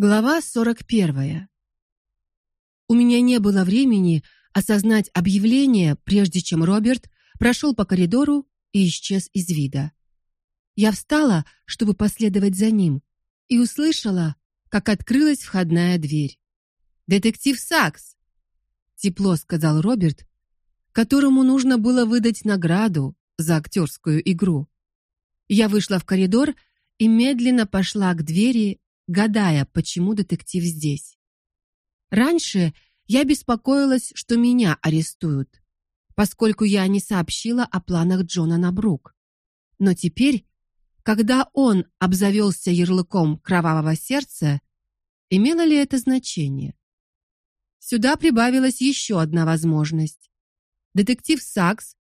Глава 41. У меня не было времени осознать объявление, прежде чем Роберт прошел по коридору и исчез из вида. Я встала, чтобы последовать за ним, и услышала, как открылась входная дверь. Детектив Сакс, тепло сказал Роберт, которому нужно было выдать награду за актерскую игру. Я вышла в коридор и медленно пошла к двери, гадая, почему детектив здесь. Раньше я беспокоилась, что меня арестуют, поскольку я не сообщила о планах Джона на Брук. Но теперь, когда он обзавелся ярлыком кровавого сердца, имело ли это значение? Сюда прибавилась еще одна возможность. Детектив Сакс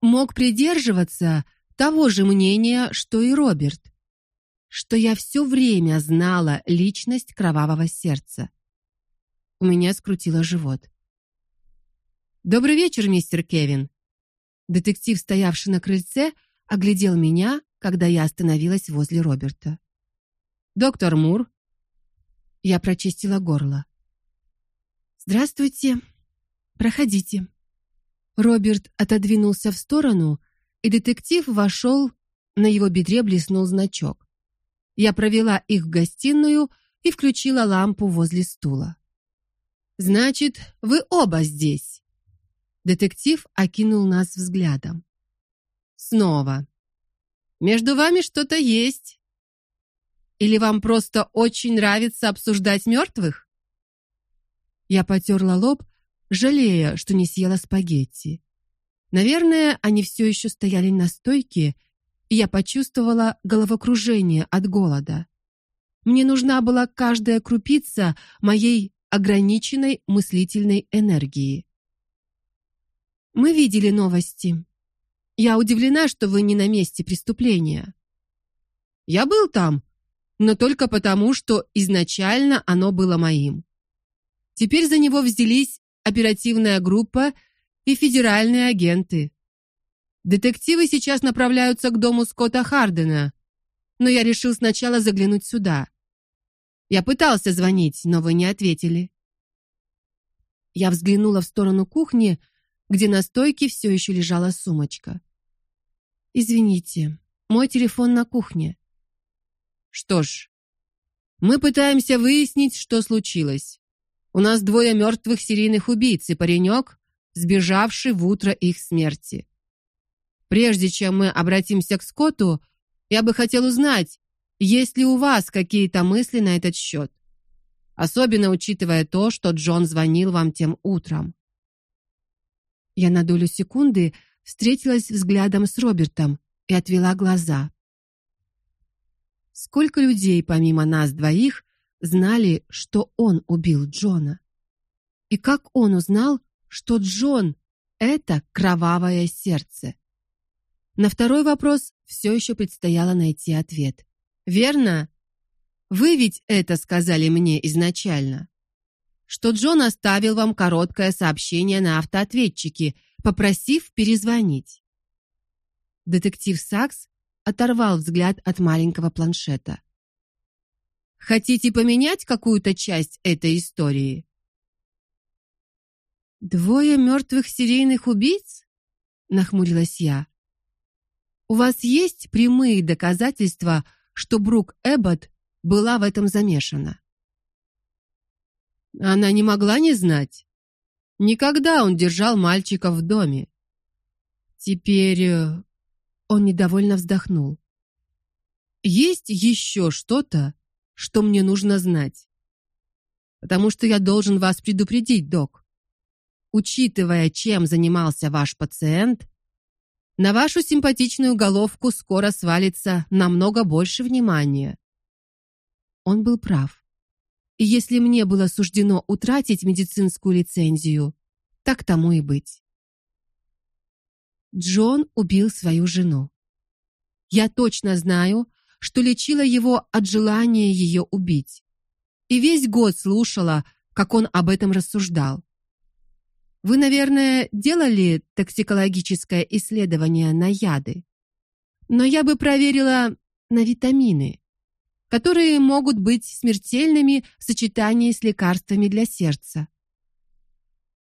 мог придерживаться того же мнения, что и Роберт что я все время знала личность кровавого сердца. У меня скрутило живот. Добрый вечер, мистер Кевин. Детектив, стоявший на крыльце, оглядел меня, когда я остановилась возле Роберта. Доктор Мур. Я прочистила горло. Здравствуйте. Проходите. Роберт отодвинулся в сторону, и детектив вошел, на его бедре блеснул значок. Я провела их в гостиную и включила лампу возле стула. Значит, вы оба здесь. Детектив окинул нас взглядом. Снова. Между вами что-то есть? Или вам просто очень нравится обсуждать мертвых?» Я потерла лоб, жалея, что не съела спагетти. Наверное, они все еще стояли на стойке, я почувствовала головокружение от голода. Мне нужна была каждая крупица моей ограниченной мыслительной энергии. Мы видели новости. Я удивлена, что вы не на месте преступления. Я был там, но только потому, что изначально оно было моим. Теперь за него взялись оперативная группа и федеральные агенты. Детективы сейчас направляются к дому Скотта Хардена, но я решил сначала заглянуть сюда. Я пытался звонить, но вы не ответили. Я взглянула в сторону кухни, где на стойке все еще лежала сумочка. Извините, мой телефон на кухне. Что ж, мы пытаемся выяснить, что случилось. У нас двое мертвых серийных убийц и паренек, сбежавший в утро их смерти. Прежде чем мы обратимся к Скотту, я бы хотел узнать, есть ли у вас какие-то мысли на этот счет, особенно учитывая то, что Джон звонил вам тем утром. Я на долю секунды встретилась взглядом с Робертом и отвела глаза. Сколько людей помимо нас двоих знали, что он убил Джона? И как он узнал, что Джон это кровавое сердце? На второй вопрос все еще предстояло найти ответ. Верно? Вы ведь это сказали мне изначально. Что Джон оставил вам короткое сообщение на автоответчике, попросив перезвонить. Детектив Сакс оторвал взгляд от маленького планшета. Хотите поменять какую-то часть этой истории? Двое мертвых серийных убийц? нахмурилась я. У вас есть прямые доказательства, что Брук Эббот была в этом замешана? Она не могла не знать. Никогда он держал мальчика в доме. Теперь э, он недовольно вздохнул. Есть еще что-то, что мне нужно знать. Потому что я должен вас предупредить, док. Учитывая, чем занимался ваш пациент, на вашу симпатичную головку скоро свалится намного больше внимания. Он был прав. И если мне было суждено утратить медицинскую лицензию, так тому и быть. Джон убил свою жену. Я точно знаю, что лечила его от желания ее убить. И весь год слушала, как он об этом рассуждал. Вы, наверное, делали токсикологическое исследование на яды. Но я бы проверила на витамины. которые могут быть смертельными в сочетании с лекарствами для сердца.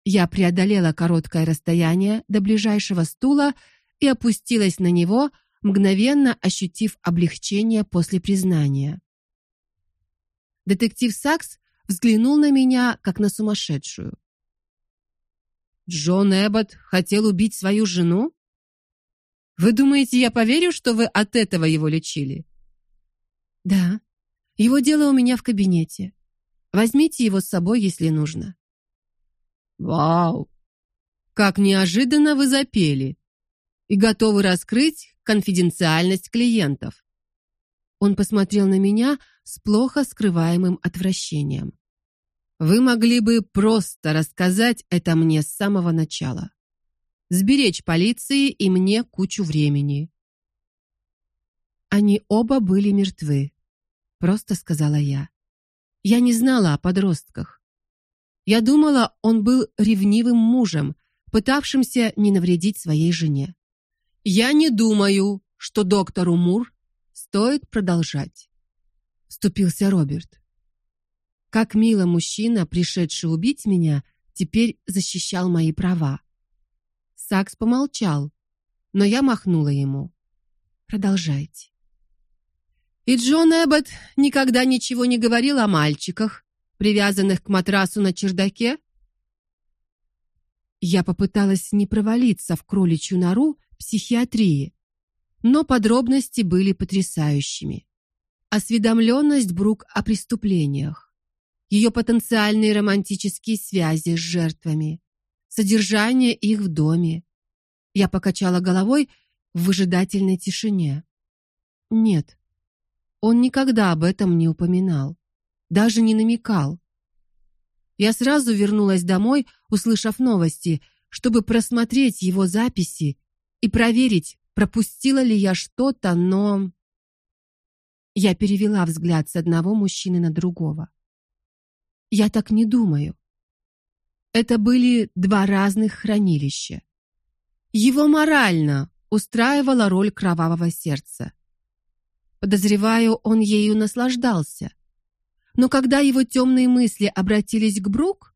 Я преодолела короткое расстояние до ближайшего стула и опустилась на него, мгновенно ощутив облегчение после признания. Детектив Сакс взглянул на меня как на сумасшедшую. Джон Эббот хотел убить свою жену? Вы думаете, я поверю, что вы от этого его лечили? Да. Его дело у меня в кабинете. Возьмите его с собой, если нужно. Вау. Как неожиданно вы запели и готовы раскрыть конфиденциальность клиентов. Он посмотрел на меня с плохо скрываемым отвращением. Вы могли бы просто рассказать это мне с самого начала. Сберечь полиции и мне кучу времени. Они оба были мертвы, просто сказала я. Я не знала о подростках. Я думала, он был ревнивым мужем, пытавшимся не навредить своей жене. Я не думаю, что доктору Мур стоит продолжать, вступился Роберт. Как мило мужчина, пришедший убить меня, теперь защищал мои права. Сакс помолчал, но я махнула ему. Продолжайте. И Джон Эббот никогда ничего не говорил о мальчиках, привязанных к матрасу на чердаке? Я попыталась не провалиться в кроличью нору психиатрии, но подробности были потрясающими. Осведомленность Брук о преступлениях, ее потенциальные романтические связи с жертвами, содержание их в доме. Я покачала головой в выжидательной тишине. Нет. Он никогда об этом не упоминал, даже не намекал. Я сразу вернулась домой, услышав новости, чтобы просмотреть его записи и проверить, пропустила ли я что-то, но я перевела взгляд с одного мужчины на другого. Я так не думаю. Это были два разных хранилища. Его морально устраивала роль кровавого сердца. Подозреваю, он ею наслаждался. Но когда его темные мысли обратились к Брук,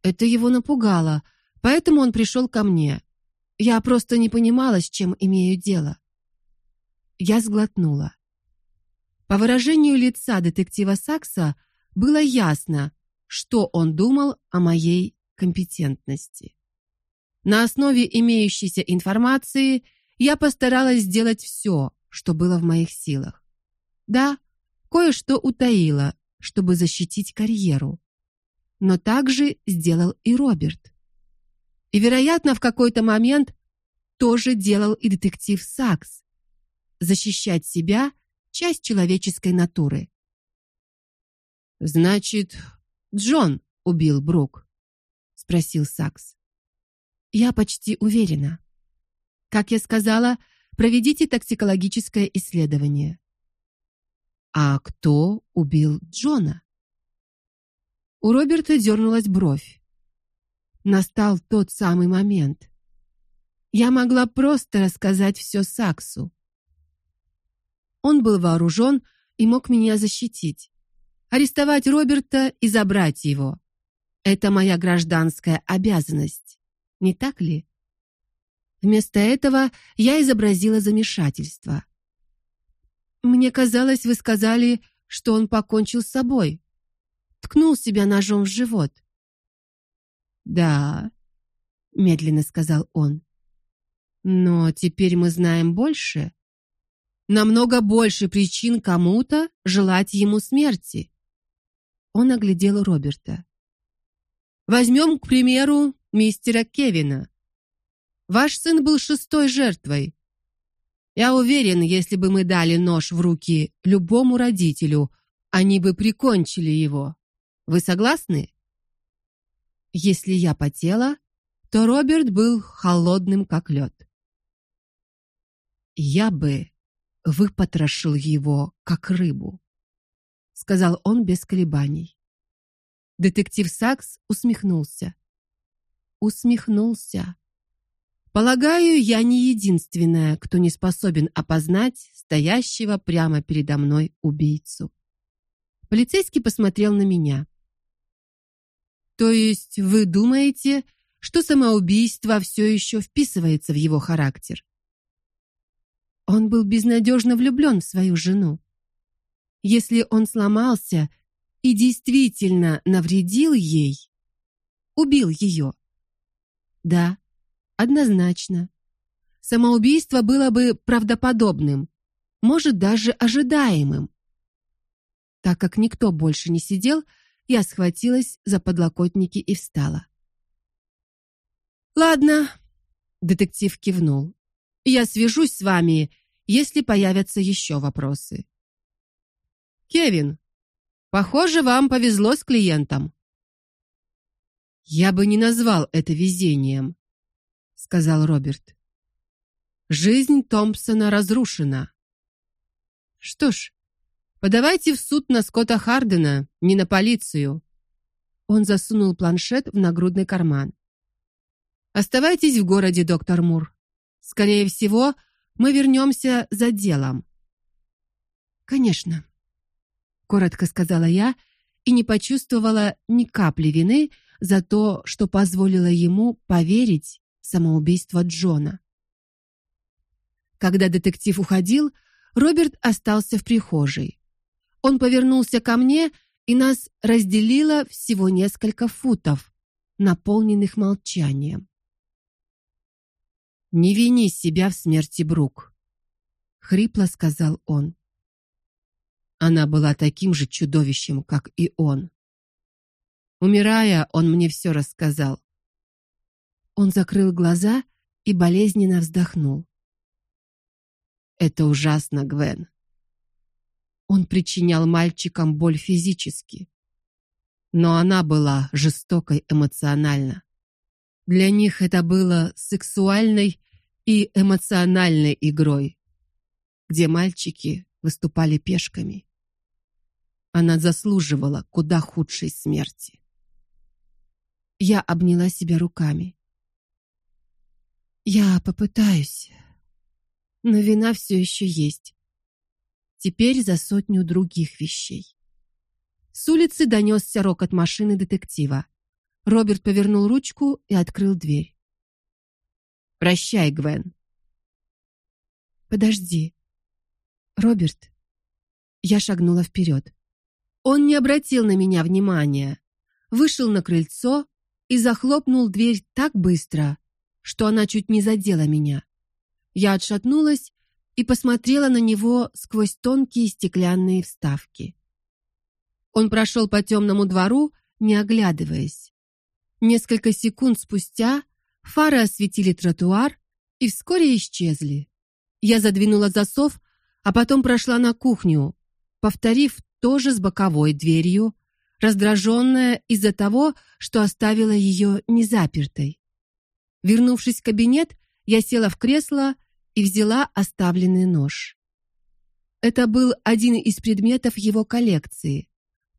это его напугало, поэтому он пришел ко мне. Я просто не понимала, с чем имею дело. Я сглотнула. По выражению лица детектива Сакса было ясно, что он думал о моей компетентности. На основе имеющейся информации я постаралась сделать все, что было в моих силах. Да, кое-что утаила, чтобы защитить карьеру. Но также сделал и Роберт. И, вероятно, в какой-то момент тоже делал и детектив Сакс. Защищать себя часть человеческой натуры. Значит, Джон убил Брук, спросил Сакс. Я почти уверена. Как я сказала, проведите токсикологическое исследование. А кто убил Джона? У Роберта дернулась бровь. Настал тот самый момент. Я могла просто рассказать все Саксу. Он был вооружен и мог меня защитить арестовать Роберта и забрать его. Это моя гражданская обязанность, не так ли? Вместо этого я изобразила замешательство. Мне казалось, вы сказали, что он покончил с собой. Ткнул себя ножом в живот. Да, медленно сказал он. Но теперь мы знаем больше. Намного больше причин кому-то желать ему смерти. Он оглядел Роберта. Возьмем, к примеру, мистера Кевина. Ваш сын был шестой жертвой. Я уверен, если бы мы дали нож в руки любому родителю, они бы прикончили его. Вы согласны? Если я потела, то Роберт был холодным как лед. Я бы выпотрошил его как рыбу сказал он без колебаний. Детектив Сакс усмехнулся. Усмехнулся. Полагаю, я не единственная, кто не способен опознать стоящего прямо передо мной убийцу. Полицейский посмотрел на меня. То есть вы думаете, что самоубийство все еще вписывается в его характер? Он был безнадежно влюблен в свою жену. Если он сломался и действительно навредил ей, убил ее. Да, Однозначно. Самоубийство было бы правдоподобным, может даже ожидаемым. Так как никто больше не сидел, я схватилась за подлокотники и встала. Ладно, детектив кивнул. Я свяжусь с вами, если появятся еще вопросы. Кевин, похоже, вам повезло с клиентом. Я бы не назвал это везением сказал Роберт. Жизнь Томпсона разрушена. Что ж, подавайте в суд на Скотта Хардена, не на полицию. Он засунул планшет в нагрудный карман. Оставайтесь в городе, доктор Мур. Скорее всего, мы вернемся за делом. Конечно, коротко сказала я и не почувствовала ни капли вины за то, что позволила ему поверить самоубийство Джона. Когда детектив уходил, Роберт остался в прихожей. Он повернулся ко мне, и нас разделило всего несколько футов, наполненных молчанием. Не вини себя в смерти Брук, хрипло сказал он. Она была таким же чудовищем, как и он. Умирая, он мне все рассказал. Он закрыл глаза и болезненно вздохнул. Это ужасно, Гвен. Он причинял мальчикам боль физически, но она была жестокой эмоционально. Для них это было сексуальной и эмоциональной игрой, где мальчики выступали пешками. Она заслуживала куда худшей смерти. Я обняла себя руками. Я попытаюсь. Но вина все еще есть. Теперь за сотню других вещей. С улицы донесся рокот машины детектива. Роберт повернул ручку и открыл дверь. Прощай, Гвен. Подожди. Роберт. Я шагнула вперед. Он не обратил на меня внимания. Вышел на крыльцо и захлопнул дверь так быстро, что она чуть не задела меня. Я отшатнулась и посмотрела на него сквозь тонкие стеклянные вставки. Он прошел по темному двору, не оглядываясь. Несколько секунд спустя фары осветили тротуар и вскоре исчезли. Я задвинула засов, а потом прошла на кухню, повторив тоже с боковой дверью, раздраженная из-за того, что оставила ее незапертой. Вернувшись в кабинет, я села в кресло и взяла оставленный нож. Это был один из предметов его коллекции,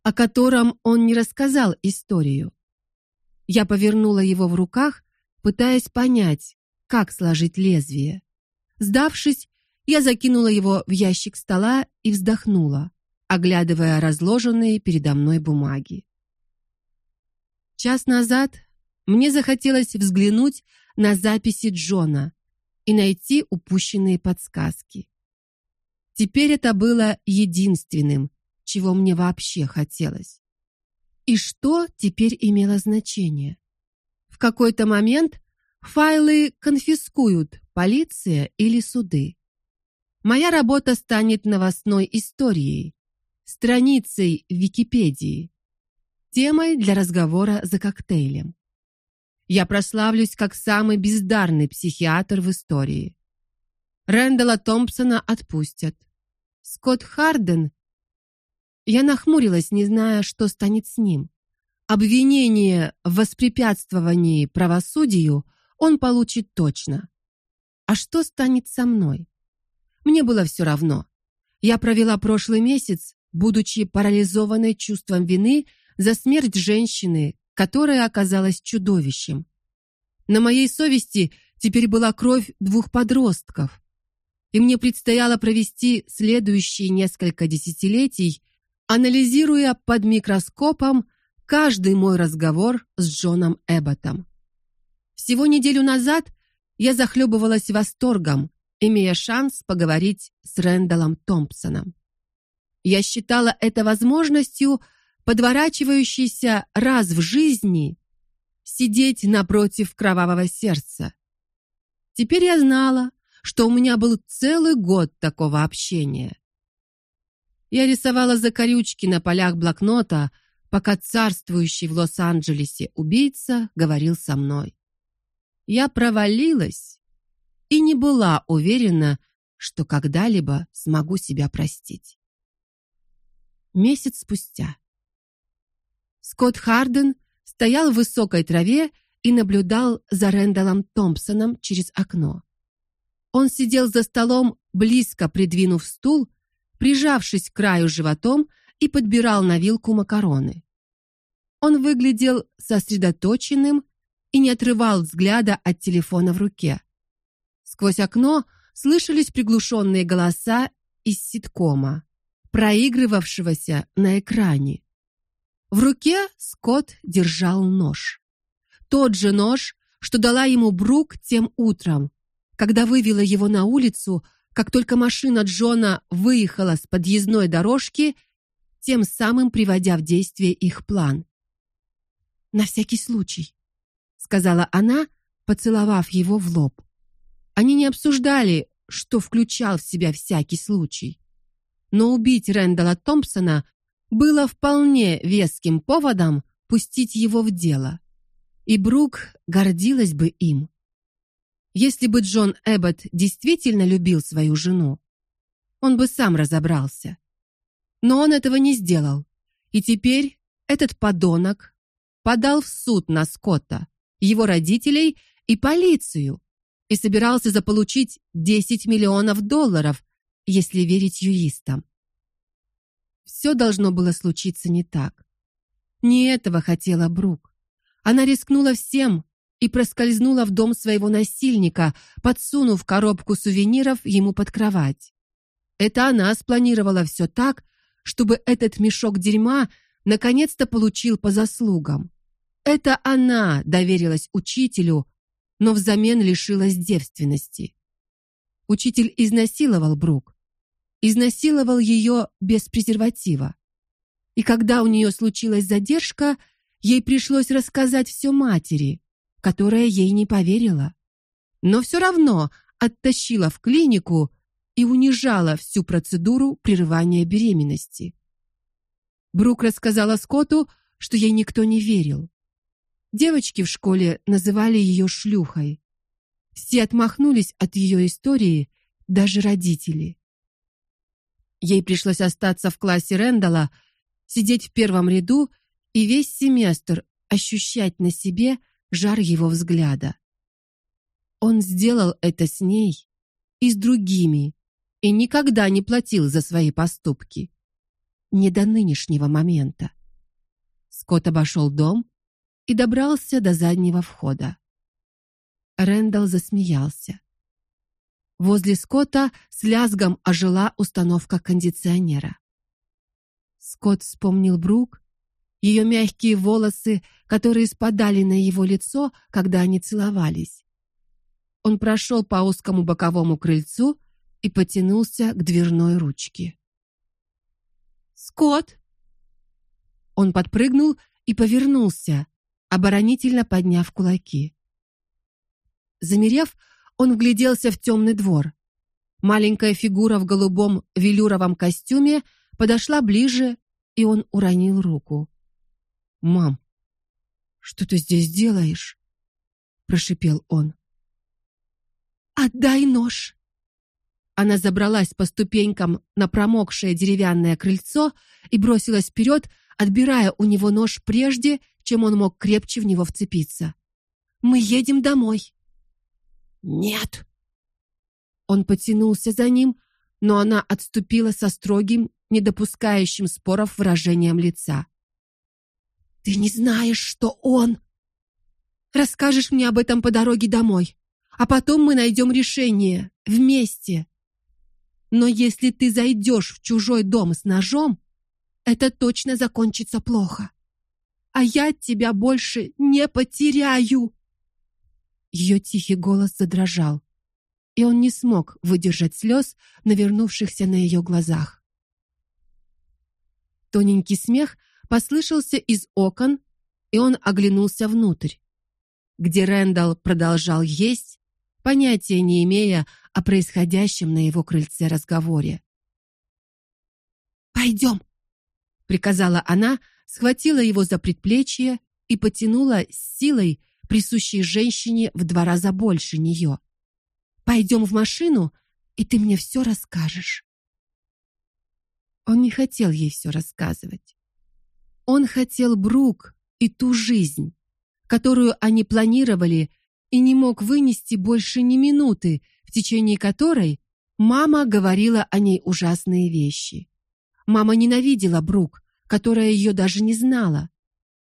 о котором он не рассказал историю. Я повернула его в руках, пытаясь понять, как сложить лезвие. Сдавшись, я закинула его в ящик стола и вздохнула, оглядывая разложенные передо мной бумаги. Час назад мне захотелось взглянуть на записи Джона и найти упущенные подсказки. Теперь это было единственным, чего мне вообще хотелось. И что теперь имело значение? В какой-то момент файлы конфискуют полиция или суды. Моя работа станет новостной историей, страницей в Википедии, темой для разговора за коктейлем. Я прославлюсь как самый бездарный психиатр в истории. Рэндала Томпсона отпустят. Скотт Харден Я нахмурилась, не зная, что станет с ним. Обвинение в воспрепятствовании правосудию он получит точно. А что станет со мной? Мне было все равно. Я провела прошлый месяц, будучи парализованной чувством вины за смерть женщины, которая оказалась чудовищем. На моей совести теперь была кровь двух подростков. И мне предстояло провести следующие несколько десятилетий, анализируя под микроскопом каждый мой разговор с Джоном Эбботом. Всего неделю назад я захлебывалась восторгом, имея шанс поговорить с Рэндаллом Томпсоном. Я считала это возможностью, подворачивающейся раз в жизни, сидеть напротив кровавого сердца. Теперь я знала, что у меня был целый год такого общения. Я рисовала закорючки на полях блокнота, пока царствующий в Лос-Анджелесе убийца говорил со мной. Я провалилась и не была уверена, что когда-либо смогу себя простить. Месяц спустя Скотт Харден стоял в высокой траве и наблюдал за Рэндаллом Томпсоном через окно. Он сидел за столом, близко придвинув стул, прижавшись к краю животом и подбирал на вилку макароны. Он выглядел сосредоточенным и не отрывал взгляда от телефона в руке. Сквозь окно слышались приглушенные голоса из ситкома, проигрывавшегося на экране. В руке Скотт держал нож. Тот же нож, что дала ему Брук тем утром, когда вывела его на улицу, как только машина Джона выехала с подъездной дорожки, тем самым приводя в действие их план. На всякий случай, сказала она, поцеловав его в лоб. Они не обсуждали, что включал в себя всякий случай. Но убить Рэндала Томпсона было вполне веским поводом пустить его в дело. И Брук гордилась бы им. Если бы Джон Эббот действительно любил свою жену, он бы сам разобрался. Но он этого не сделал. И теперь этот подонок подал в суд на Скотта, его родителей и полицию и собирался заполучить 10 миллионов долларов, если верить юристам. Все должно было случиться не так. Не этого хотела Брук. Она рискнула всем и проскользнула в дом своего насильника, подсунув коробку сувениров ему под кровать. Это она спланировала все так, чтобы этот мешок дерьма наконец-то получил по заслугам. Это она доверилась учителю, но взамен лишилась девственности. Учитель изнасиловал Брук. Изнасиловал ее без презерватива. И когда у нее случилась задержка, ей пришлось рассказать все матери, которая ей не поверила. Но все равно оттащила в клинику и унижала всю процедуру прерывания беременности. Брук рассказала Скотту, что ей никто не верил. Девочки в школе называли ее шлюхой. Все отмахнулись от ее истории, даже родители. Ей пришлось остаться в классе Рендала, сидеть в первом ряду и весь семестр ощущать на себе жар его взгляда. Он сделал это с ней и с другими и никогда не платил за свои поступки. Не до нынешнего момента. Скотт обошел дом и добрался до заднего входа. Рендел засмеялся. Возле Скотта с лязгом ожила установка кондиционера. Скотт вспомнил Брук, ее мягкие волосы, которые спадали на его лицо, когда они целовались. Он прошел по узкому боковому крыльцу и потянулся к дверной ручке. Скотт. Он подпрыгнул и повернулся, оборонительно подняв кулаки. Замерев, он вгляделся в темный двор. Маленькая фигура в голубом велюровом костюме подошла ближе, и он уронил руку. "Мам, что ты здесь делаешь?" прошипел он. "Отдай нож". Она забралась по ступенькам на промокшее деревянное крыльцо и бросилась вперед, отбирая у него нож прежде, чем он мог крепче в него вцепиться. Мы едем домой. Нет. Он потянулся за ним, но она отступила со строгим, не допускающим споров выражением лица. Ты не знаешь, что он Расскажешь мне об этом по дороге домой. а потом мы найдем решение вместе. Но если ты зайдешь в чужой дом с ножом, это точно закончится плохо. А я тебя больше не потеряю. Ее тихий голос задрожал, и он не смог выдержать слез, навернувшихся на ее глазах. Тоненький смех послышался из окон, и он оглянулся внутрь, где Рэндалл продолжал есть, понятия не имея о происходящем на его крыльце разговоре. «Пойдем!» — приказала она, схватила его за предплечье и потянула с силой, присущей женщине в два раза больше нее. «Пойдем в машину, и ты мне все расскажешь». Он не хотел ей все рассказывать. Он хотел Брук и ту жизнь, которую они планировали и не мог вынести больше ни минуты, в течение которой мама говорила о ней ужасные вещи. Мама ненавидела Брук, которая ее даже не знала,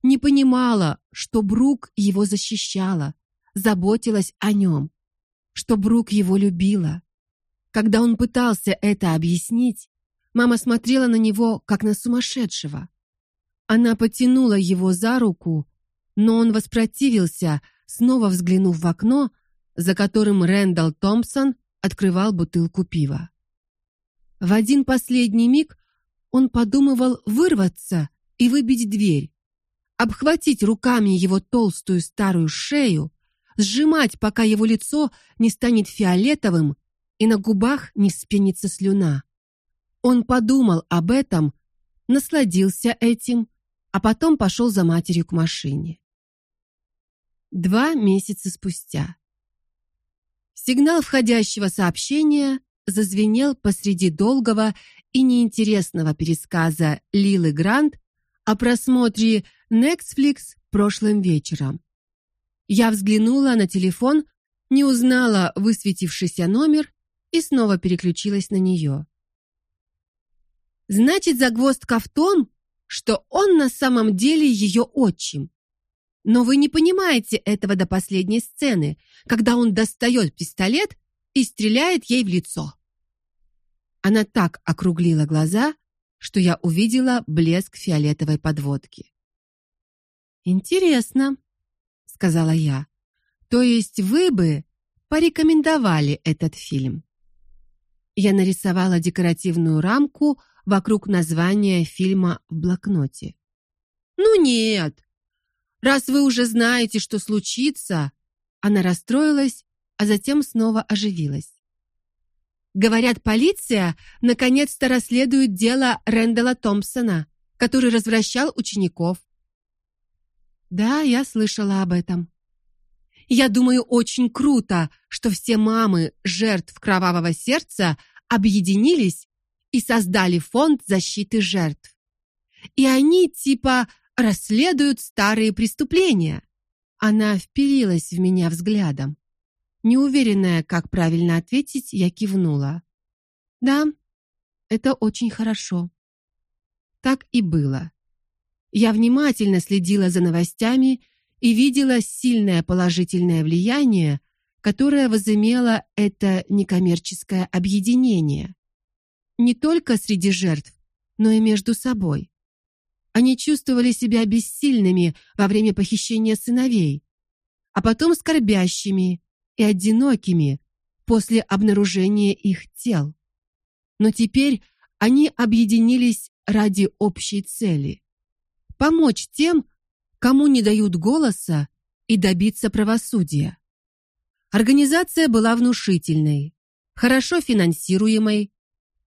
не понимала, что Брук его защищала, заботилась о нем, что Брук его любила. Когда он пытался это объяснить, мама смотрела на него как на сумасшедшего. Она потянула его за руку, но он воспротивился, снова взглянув в окно, за которым Рэндалл Томпсон открывал бутылку пива. В один последний миг он подумывал вырваться и выбить дверь, обхватить руками его толстую старую шею, сжимать, пока его лицо не станет фиолетовым и на губах не вспенится слюна. Он подумал об этом, насладился этим, а потом пошел за матерью к машине. Два месяца спустя. Сигнал входящего сообщения зазвенел посреди долгого и неинтересного пересказа Лилы Грант о просмотре Netflix прошлым вечером. Я взглянула на телефон, не узнала высветившийся номер и снова переключилась на нее. Значит, загвоздка в том, что он на самом деле ее отчим. Но вы не понимаете этого до последней сцены, когда он достает пистолет и стреляет ей в лицо. Она так округлила глаза, что я увидела блеск фиолетовой подводки. Интересно, сказала я. То есть вы бы порекомендовали этот фильм? Я нарисовала декоративную рамку вокруг названия фильма в блокноте. Ну нет, Раз вы уже знаете, что случится, она расстроилась, а затем снова оживилась. Говорят, полиция наконец-то расследует дело Рэндала Томпсона, который развращал учеников. Да, я слышала об этом. Я думаю, очень круто, что все мамы жертв кровавого сердца объединились и создали фонд защиты жертв. И они типа расследуют старые преступления. Она впилась в меня взглядом. Неуверенная, как правильно ответить, я кивнула. Да, это очень хорошо. Так и было. Я внимательно следила за новостями и видела сильное положительное влияние, которое возымело это некоммерческое объединение. Не только среди жертв, но и между собой. Они чувствовали себя бессильными во время похищения сыновей, а потом скорбящими и одинокими после обнаружения их тел. Но теперь они объединились ради общей цели помочь тем, кому не дают голоса, и добиться правосудия. Организация была внушительной, хорошо финансируемой,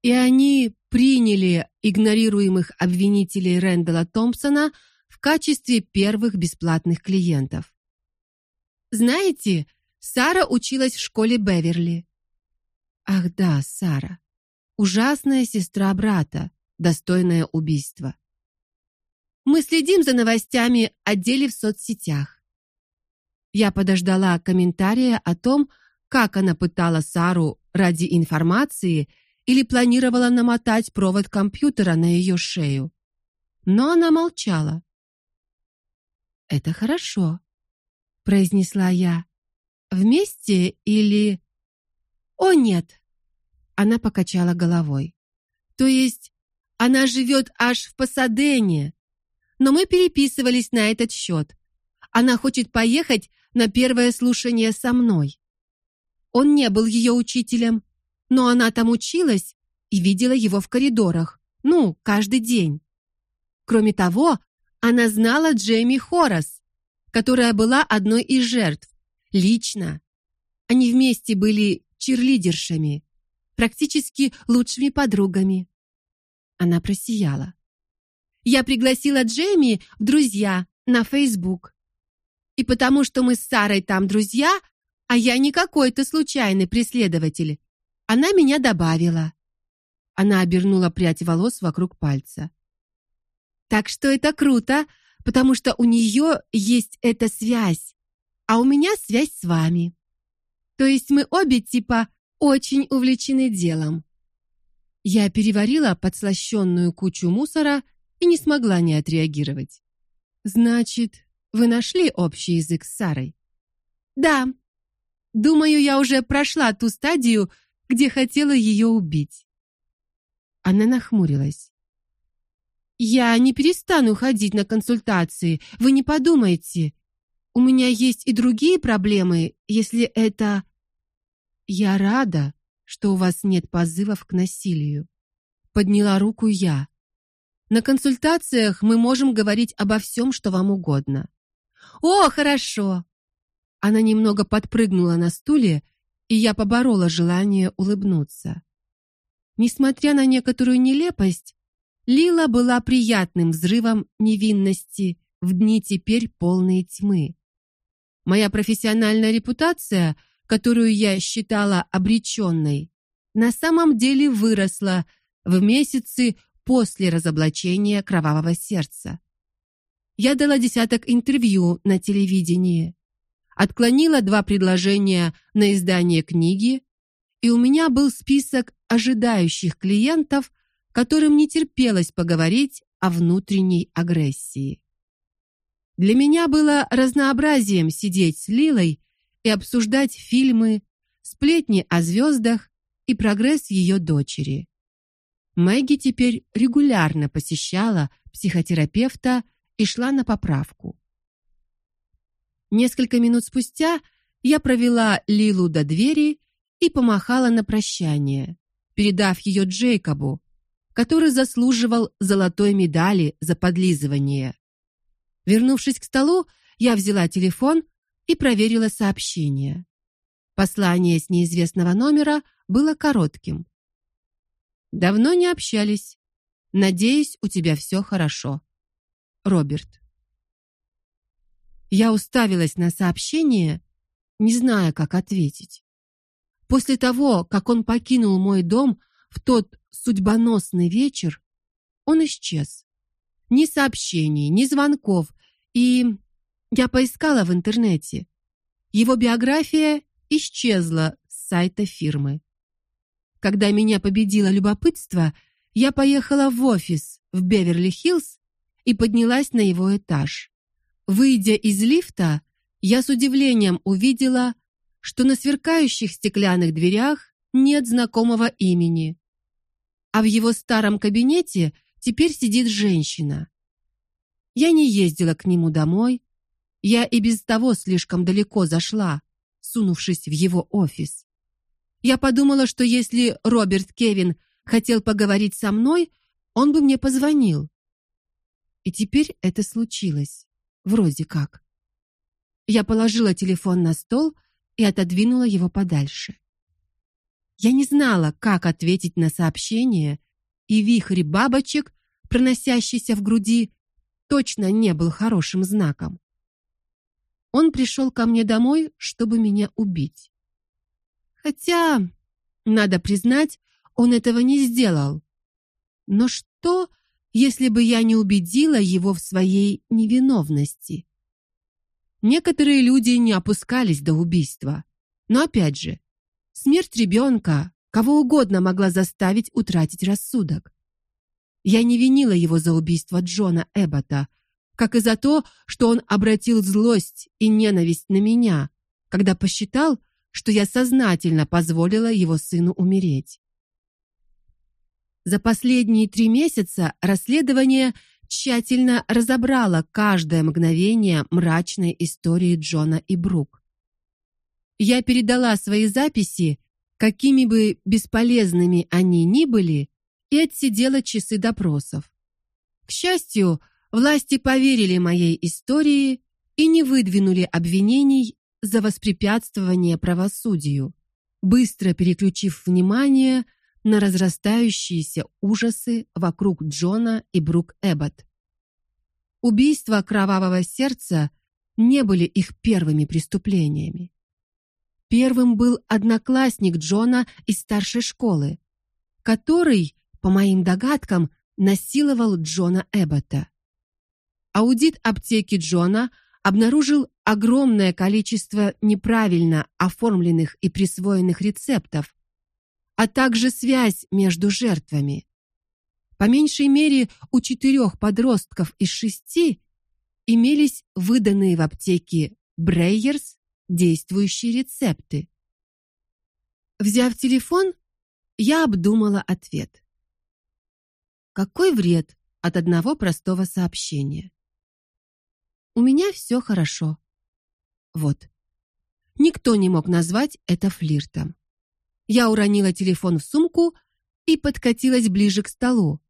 и они приняли игнорируемых обвинителей Рэндала Томпсона в качестве первых бесплатных клиентов. Знаете, Сара училась в школе Беверли. Ах да, Сара. Ужасная сестра брата, достойная убийства. Мы следим за новостями о деле в соцсетях. Я подождала комментария о том, как она пытала Сару ради информации или планировала намотать провод компьютера на ее шею. Но она молчала. Это хорошо, произнесла я. Вместе или О нет. Она покачала головой. То есть она живет аж в Пасадене. Но мы переписывались на этот счет. Она хочет поехать на первое слушание со мной. Он не был ее учителем, но она там училась и видела его в коридорах. Ну, каждый день. Кроме того, она знала Джейми Хорас, которая была одной из жертв, лично. Они вместе были чирлидершами, практически лучшими подругами. Она просияла. Я пригласила Джейми в друзья на Facebook. И потому что мы с Сарой там друзья, а я не какой-то случайный преследователь, она меня добавила. Она обернула прядь волос вокруг пальца. Так что это круто, потому что у нее есть эта связь, а у меня связь с вами. То есть мы обе типа очень увлечены делом. Я переварила подслащённую кучу мусора и не смогла не отреагировать. Значит, вы нашли общий язык с Сарой? Да. Думаю, я уже прошла ту стадию, где хотела ее убить. Она нахмурилась. Я не перестану ходить на консультации. Вы не подумайте. У меня есть и другие проблемы, если это Я рада, что у вас нет позывов к насилию. Подняла руку я. На консультациях мы можем говорить обо всем, что вам угодно. О, хорошо. Она немного подпрыгнула на стуле, и я поборола желание улыбнуться. Несмотря на некоторую нелепость, Лила была приятным взрывом невинности в дни теперь полной тьмы. Моя профессиональная репутация, которую я считала обреченной, на самом деле выросла в месяцы после разоблачения кровавого сердца. Я дала десяток интервью на телевидении, отклонила два предложения на издание книги, и у меня был список ожидающих клиентов, которым не терпелось поговорить о внутренней агрессии. Для меня было разнообразием сидеть с Лилой и обсуждать фильмы, сплетни о звездах и прогресс ее дочери. Мэгги теперь регулярно посещала психотерапевта и шла на поправку. Несколько минут спустя я провела Лилу до двери и помахала на прощание, передав ее Джейкобу, который заслуживал золотой медали за подлизывание. Вернувшись к столу, я взяла телефон и проверила сообщение. Послание с неизвестного номера было коротким. Давно не общались. Надеюсь, у тебя все хорошо. Роберт. Я уставилась на сообщение, не зная, как ответить. После того, как он покинул мой дом в тот судьбоносный вечер, он исчез. Ни сообщений, ни звонков, и я поискала в интернете. Его биография исчезла с сайта фирмы. Когда меня победило любопытство, я поехала в офис в Беверли-Хиллз и поднялась на его этаж. Выйдя из лифта, я с удивлением увидела, что на сверкающих стеклянных дверях нет знакомого имени. А в его старом кабинете теперь сидит женщина. Я не ездила к нему домой, я и без того слишком далеко зашла, сунувшись в его офис. Я подумала, что если Роберт Кевин хотел поговорить со мной, он бы мне позвонил. И теперь это случилось, вроде как. Я положила телефон на стол и отодвинула его подальше. Я не знала, как ответить на сообщение, и вихрь бабочек, проносящийся в груди, точно не был хорошим знаком. Он пришел ко мне домой, чтобы меня убить. Хотя, надо признать, он этого не сделал. Но что, если бы я не убедила его в своей невиновности? Некоторые люди не опускались до убийства. Но опять же, смерть ребенка кого угодно могла заставить утратить рассудок. Я не винила его за убийство Джона Эббота, как и за то, что он обратил злость и ненависть на меня, когда посчитал, что я сознательно позволила его сыну умереть. За последние три месяца расследование тщательно разобрало каждое мгновение мрачной истории Джона и Брук. Я передала свои записи, какими бы бесполезными они ни были, и отсидела часы допросов. К счастью, власти поверили моей истории и не выдвинули обвинений за воспрепятствование правосудию, быстро переключив внимание на разрастающиеся ужасы вокруг Джона и Брук Эббот. Убийства кровавого сердца не были их первыми преступлениями. Первым был одноклассник Джона из старшей школы, который, по моим догадкам, насиловал Джона Эббота. Аудит аптеки Джона обнаружил огромное количество неправильно оформленных и присвоенных рецептов, а также связь между жертвами. По меньшей мере у четырех подростков из шести имелись выданные в аптеке Брейерс действующие рецепты. Взяв телефон, я обдумала ответ. Какой вред от одного простого сообщения? У меня все хорошо. Вот. Никто не мог назвать это флиртом. Я уронила телефон в сумку и подкатилась ближе к столу,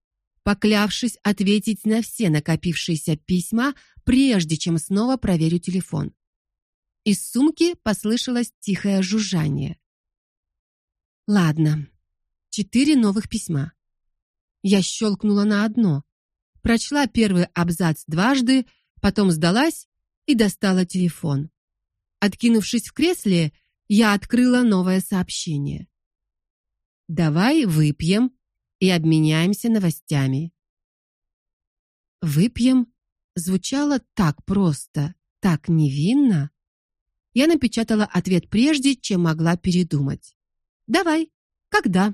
поклявшись ответить на все накопившиеся письма, прежде чем снова проверю телефон. Из сумки послышалось тихое жужжание. Ладно. Четыре новых письма. Я щелкнула на одно, прочла первый абзац дважды, потом сдалась и достала телефон. Откинувшись в кресле, я открыла новое сообщение. Давай выпьем и обменяемся новостями. Выпьем звучало так просто, так невинно. Я напечатала ответ прежде, чем могла передумать. Давай. Когда?